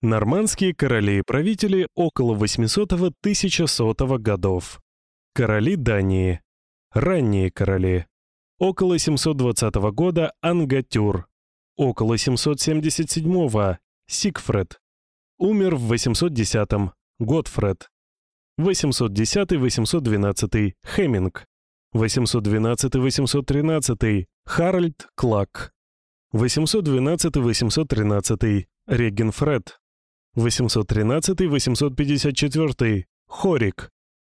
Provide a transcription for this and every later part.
Нормандские короли и правители около 800-1100 годов. Короли Дании. Ранние короли. Около 720 года Ангатюр. Около 777 Сигфред. Умер в 810-м Готфред. 810-812 Хеминг. 812-813 Харальд Клак. 812-813 Регенфред. 813-854 Хорик.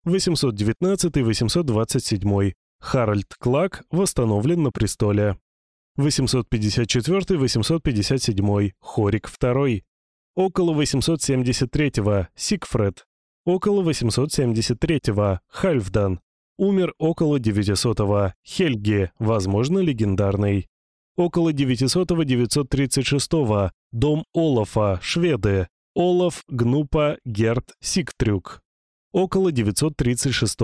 819-827 Харальд Клак восстановлен на престоле. 854-857 Хорик II. Около 873-го Сигфред. Около 873-го Хальфдан. Умер около 900-го Хельги, возможно, легендарный. Около 900-936 Дом Олафа, шведы. Олаф, Гнупа, Герт, Сигтрюк. Около 936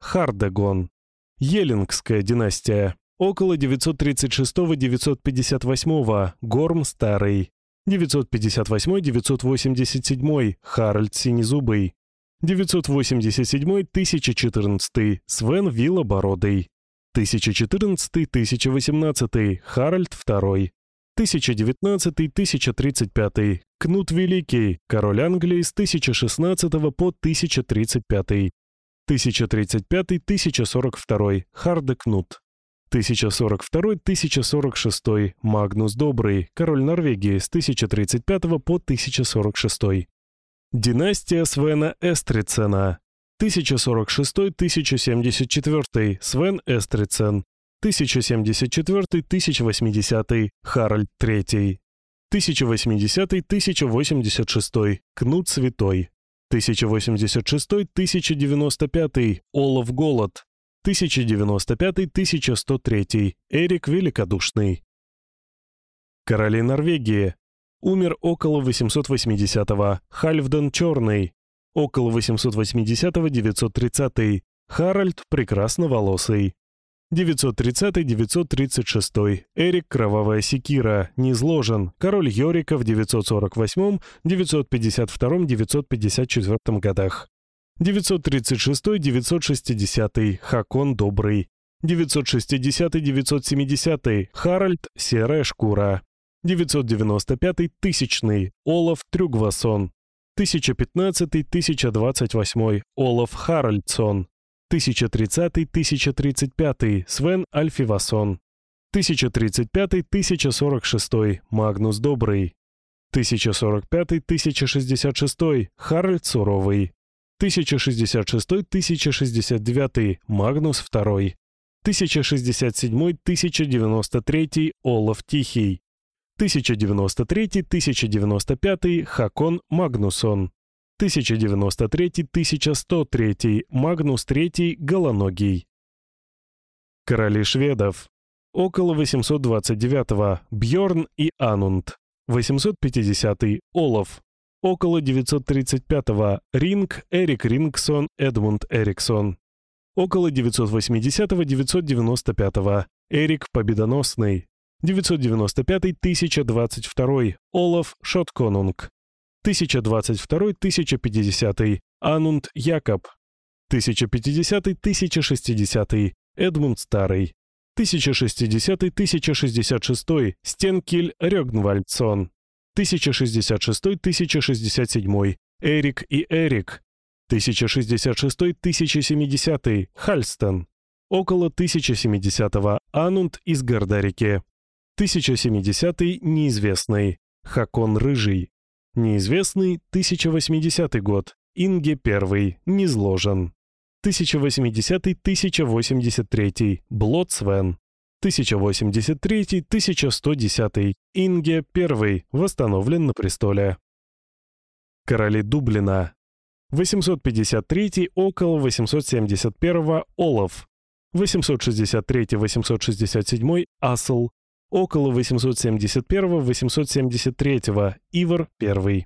Хардегон. Елингская династия. Около 936-958 Горм Старый. 958-987 Харальд Синезубый. 987-1014 Свен Виллобородый. 1014-1018 Харальд II. 1019-1035 Кнут Великий, король Англии с 1016 по 1035. 1035-1042 Харде Кнут. 1042-1046 Магнус Добрый, король Норвегии с 1035 по 1046. Династия Свена Эстрицена. 1046-1074 Свен Эстрицен. 1074-1080 Харальд III. 1080-1086 Кнут Святой. 1086-1095 Олаф Голод. 1095-1103 Эрик Великодушный. Короли Норвегии. Умер около 880-го Хальфден Черный. Около 880-930 Харальд Прекрасноволосый. 930-936. Эрик Кровавая Секира. Низложен. Король Йорика в 948, 952, 954 годах. 936-960. Хакон Добрый. 960-970. Харальд Серая Шкура. 995 тысячный Олаф Трюгвасон. 1015-1028 Олаф Харальдсон. 1030-1035 Свен Альфивасон. 1035-1046 Магнус Добрый. 1045-1066 Харальд Суровый. 1066-1069 Магнус II. 1067-1093 Олаф Тихий. 1093-1095 Хакон Магнусон. 1093-1103 Магнус III Голоногий. Короли шведов. Около 829 Бьорн и Анунд. 850 Олаф. Около 935 Ринг Эрик Рингсон Эдмунд Эриксон. Около 980-995 Эрик Победоносный. 995-1022 Олаф Шотконунг. 1022-1050 Анунд Якоб. 1050-1060 Эдмунд Старый. 1060-1066 Стенкель Рёгнвальдсон. 1066-1067 Эрик и Эрик. 1066-1070 Хальстон. Около 1070 Анунд из Гордарики. 1070 неизвестный. Хакон Рыжий. Неизвестный 1080 год. Инге I. Низложен. 1080-1083. Блотсвен. 1083-1110. Инге I. Восстановлен на престоле. Короли Дублина. 853 около 871 Олаф. 863-867 Асл около 871-873 Ивар I,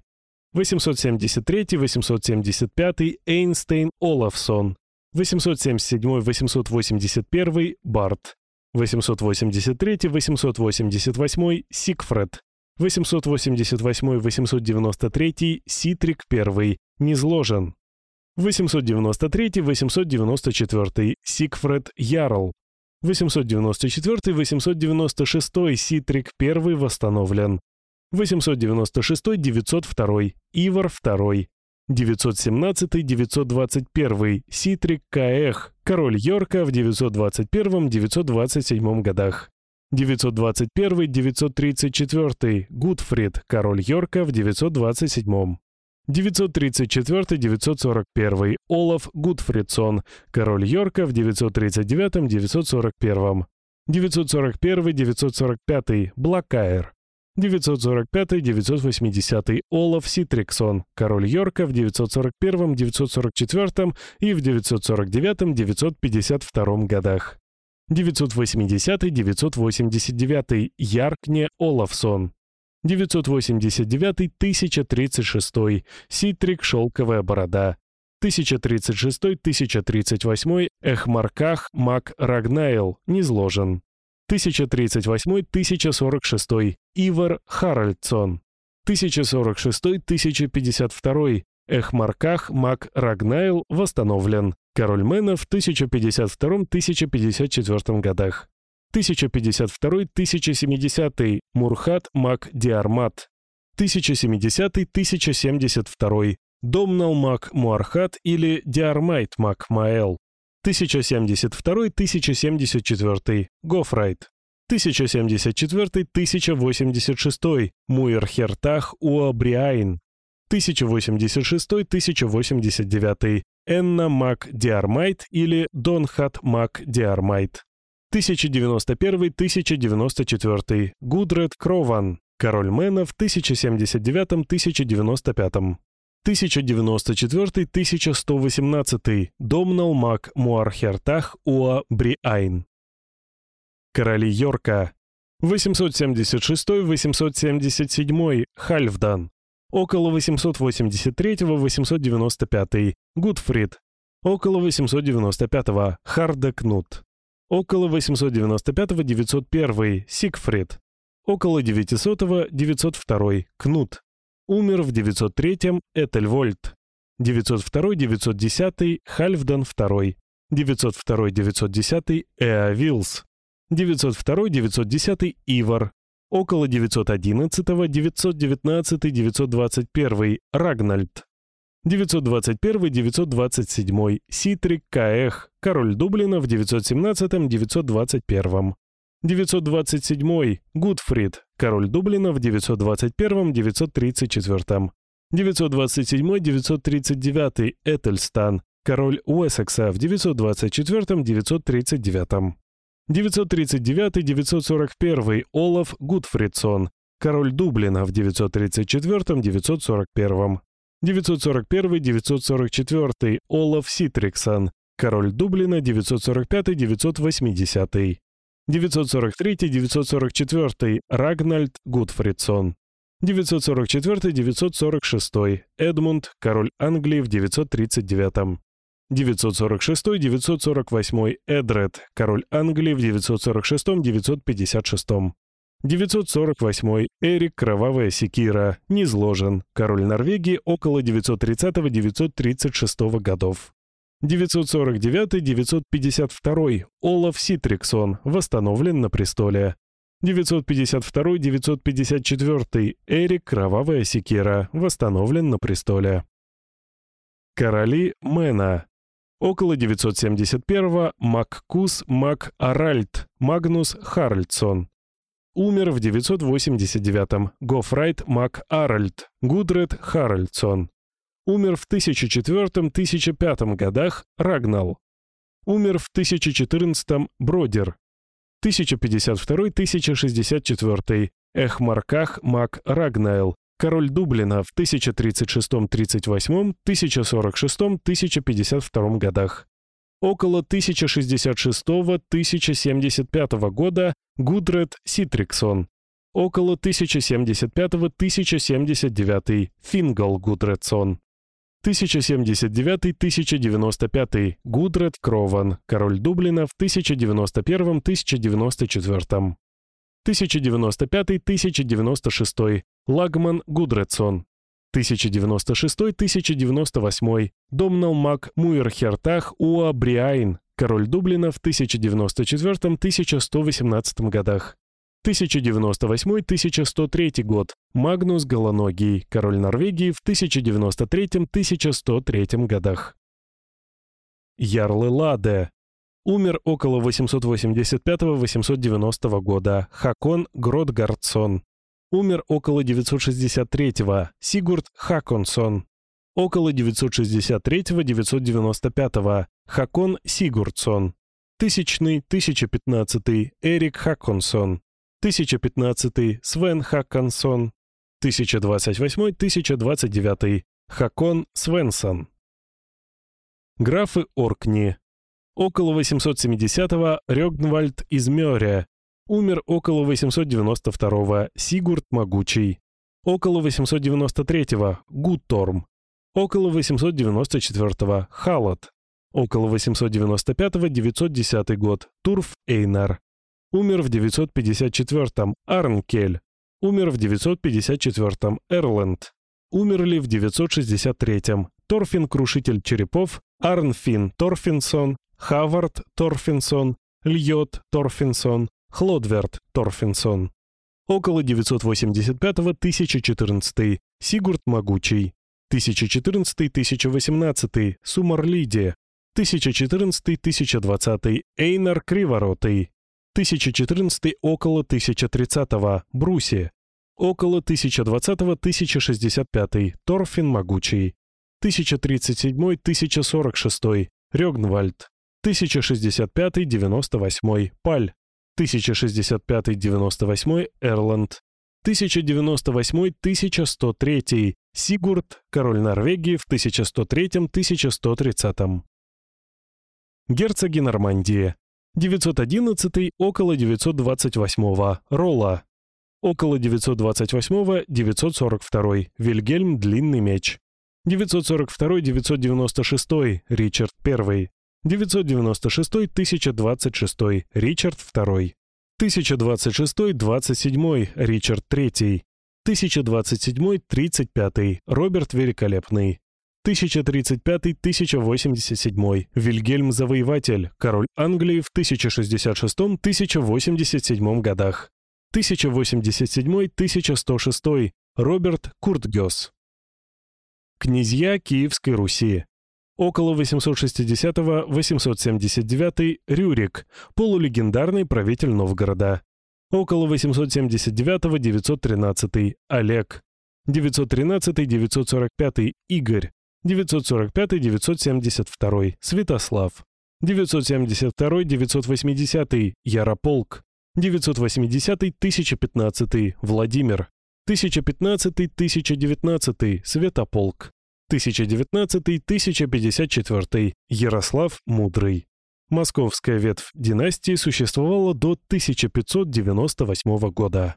873-875 Эйнстейн Олафсон, 877-881 Барт, 883-888 Сигфред, 888-893 Ситрик I низложен. 893-894 Сигфред Ярл. 894-896 Ситрик I восстановлен. 896-902 Ивар II. 917-921 Ситрик Каэх, король Йорка в 921-927 годах. 921-934 Гудфрид, король Йорка в 927. 934-941 Олаф Гудфридсон, король Йорка в 939-941. 941-945 Блакайр. 945-980 Олаф Ситриксон, король Йорка в 941-944 и в 949-952 годах. 980-989 Яркне Олафсон. 989-1036 Ситрик Шелковая борода. 1036-1038 Эхмарках Мак Рагнайл низложен. 1038-1046 Ивар Харальдсон. 1046-1052 Эхмарках Мак Рагнайл восстановлен. Король Мэна в 1052-1054 годах. 1052-1070 Мурхат Мак Диармат. 1070-1072 Домнал Мак Муархат или Диармайт Мак Маэл. 1072-1074 Гофрайт. 1074-1086 Муэрхертах Уабриайн. 1086-1089 Энна Мак Диармайт или Донхат Мак Диармайт. 1091-1094 Гудред Крован, король Мэна в 1079-1095. 1094-1118 Домнал Мак Муархертах Уа Бриайн. Короли Йорка. 876-877 Хальфдан. Около 883-895, Гудфрид, около 895-го, Хардекнут, около 895-901, Сигфрид, около 900-го, 902, Кнут, умер в 903-м, Этельвольд, 902-910, Хальфдан II, 902-910, Эавилс, 902-910, Ивар, около 911, 919, 921 Рагнальд, 921, 927 Ситрик Каэх, король Дублина в 917, 921 927 Гудфрид, король Дублина в 921, 934 927, 939 Этельстан, король Уэссекса в 924, 939 939-941 Олаф Гудфридсон, король Дублина в 934-941. 941-944 Олаф Ситриксон, король Дублина 945-980. 943-944 Рагнальд Гудфридсон. 944-946 Эдмунд, король Англии в 939. 946-948 Эдред, король Англии в 946-956. 948 Эрик Кровавая Секира, низложен, король Норвегии около 930-936 годов. 949-952 Олаф Ситриксон, восстановлен на престоле. 952-954 Эрик Кровавая Секира, восстановлен на престоле. Короли Мэна Около 971-го Маккус Мак Аральд Магнус Харальдсон. Умер в 989-м Гофрайт Мак Аральд Гудред Харальдсон. Умер в 1004-1005 годах Рагнал. Умер в 1014-м Бродер. 1052-1064 Эхмарках Мак Рагнайл король Дублина в 1036-38, 1046-1052 годах. Около 1066-1075 года Гудред Ситриксон. Около 1075-1079 Фингал Гудредсон. 1079-1095 Гудред Крован, король Дублина в 1091-1094. 1095-1096 Лагман Гудредсон, 1096-1098 Домнал Мак Муирхертах Уа Бриайн, король Дублина в 1094-1118 годах. 1098-1103 год. Магнус Голоногий, король Норвегии в 1093-1103 годах. Ярлы Ладе. Умер около 885-890 года. Хакон Гродгардсон. Умер около 963-го. Сигурд Хаконсон. Около 963-995. Хакон Сигурдсон. Тысячный, 1015 Эрик Хаконсон. 1015 Свен Хаккансон, 1028-1029 Хакон Свенсон. Графы Оркни. Около 870-го Рёгнвальд из Мёря. Умер около 892-го Сигурд Могучий. Около 893-го Гуторм. Около 894-го Халат. Около 895-го 910 год Турф Эйнар. Умер в 954-м Арнкель. Умер в 954-м Эрленд. Умерли в 963-м Торфин Крушитель Черепов, Арнфин Торфинсон, Хавард Торфинсон, Льот Торфинсон, Хлодверт Торфинсон. Около 985-1014 Сигурд Могучий. 1014-1018 Сумарлиди. 1014-1020 Эйнар Криворотый. 1014 около 1030 Бруси. Около 1020-1065 Торфин Могучий. 1037-1046 Рёгнвальд. 1065-98 Паль. 1065-98 Эрланд. 1098-1103 Сигурд, король Норвегии в 1103-1130. Герцоги Нормандии. 911 около 928 Ролла. Около 928 942 Вильгельм Длинный Меч. 942-996 Ричард I. 996-1026 Ричард II. 1026-27 Ричард III. 1027-35 Роберт Великолепный. 1035-1087 Вильгельм Завоеватель, король Англии в 1066-1087 годах. 1087-1106 Роберт Куртгёс. Князья Киевской Руси. Около 860-879 Рюрик, полулегендарный правитель Новгорода. Около 879-913 Олег. 913-945 Игорь. 945-972 Святослав. 972-980 Ярополк. 980-1015 Владимир. 1015-1019 Святополк. 1019-1054 Ярослав Мудрый. Московская ветвь династии существовала до 1598 года.